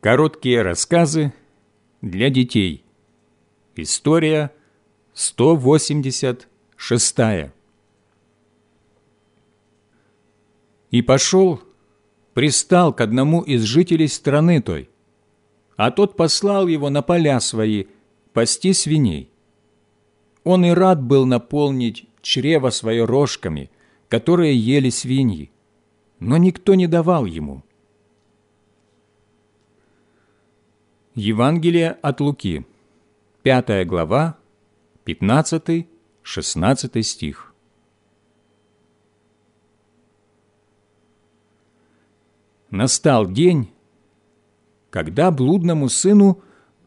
Короткие рассказы для детей. История 186. И пошел, пристал к одному из жителей страны той, а тот послал его на поля свои пасти свиней. Он и рад был наполнить чрево свое рожками, которые ели свиньи, но никто не давал ему – Евангелие от Луки, 5 глава, 15-16 стих. Настал день, когда блудному сыну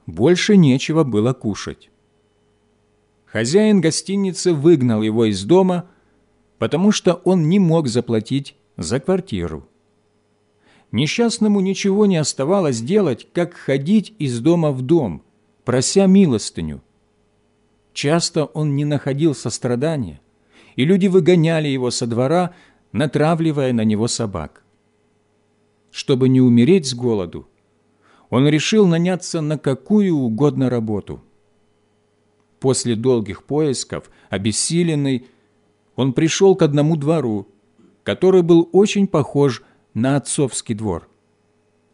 больше нечего было кушать. Хозяин гостиницы выгнал его из дома, потому что он не мог заплатить за квартиру. Несчастному ничего не оставалось делать, как ходить из дома в дом, прося милостыню. Часто он не находил сострадания, и люди выгоняли его со двора, натравливая на него собак. Чтобы не умереть с голоду, он решил наняться на какую угодно работу. После долгих поисков, обессиленный, он пришел к одному двору, который был очень похож на отцовский двор.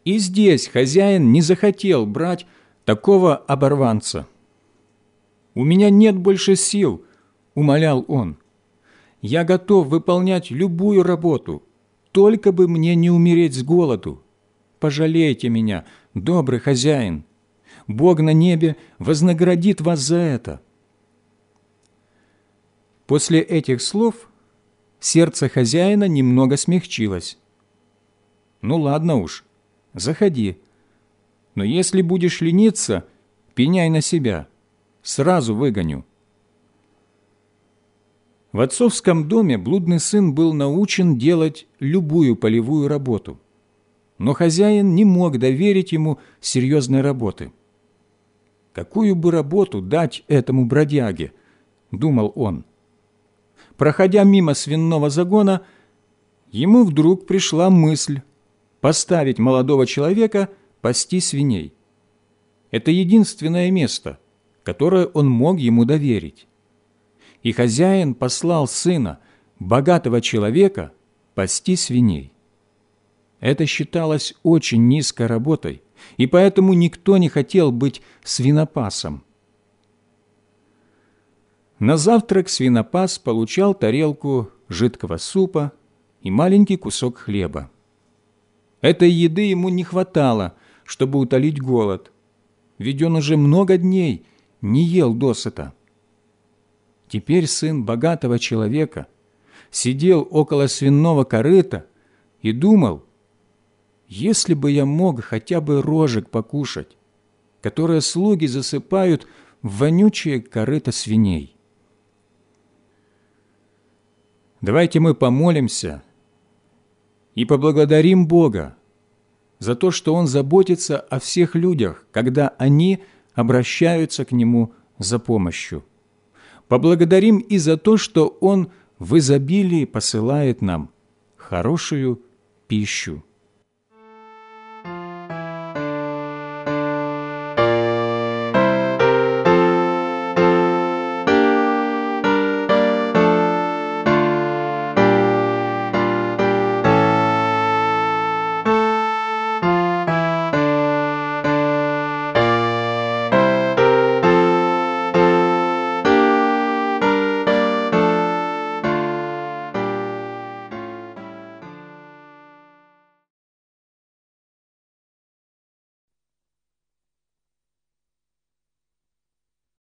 И здесь хозяин не захотел брать такого оборванца. «У меня нет больше сил», — умолял он. «Я готов выполнять любую работу, только бы мне не умереть с голоду. Пожалейте меня, добрый хозяин. Бог на небе вознаградит вас за это». После этих слов сердце хозяина немного смягчилось. Ну ладно уж, заходи. Но если будешь лениться, пеняй на себя. Сразу выгоню. В отцовском доме блудный сын был научен делать любую полевую работу. Но хозяин не мог доверить ему серьезной работы. «Какую бы работу дать этому бродяге?» – думал он. Проходя мимо свинного загона, ему вдруг пришла мысль поставить молодого человека пасти свиней. Это единственное место, которое он мог ему доверить. И хозяин послал сына, богатого человека, пасти свиней. Это считалось очень низкой работой, и поэтому никто не хотел быть свинопасом. На завтрак свинопас получал тарелку жидкого супа и маленький кусок хлеба. Этой еды ему не хватало, чтобы утолить голод, ведь он уже много дней не ел досыта. Теперь сын богатого человека сидел около свиного корыта и думал, если бы я мог хотя бы рожек покушать, которые слуги засыпают в вонючее корыто свиней. Давайте мы помолимся и поблагодарим Бога за то, что Он заботится о всех людях, когда они обращаются к Нему за помощью. Поблагодарим и за то, что Он в изобилии посылает нам хорошую пищу.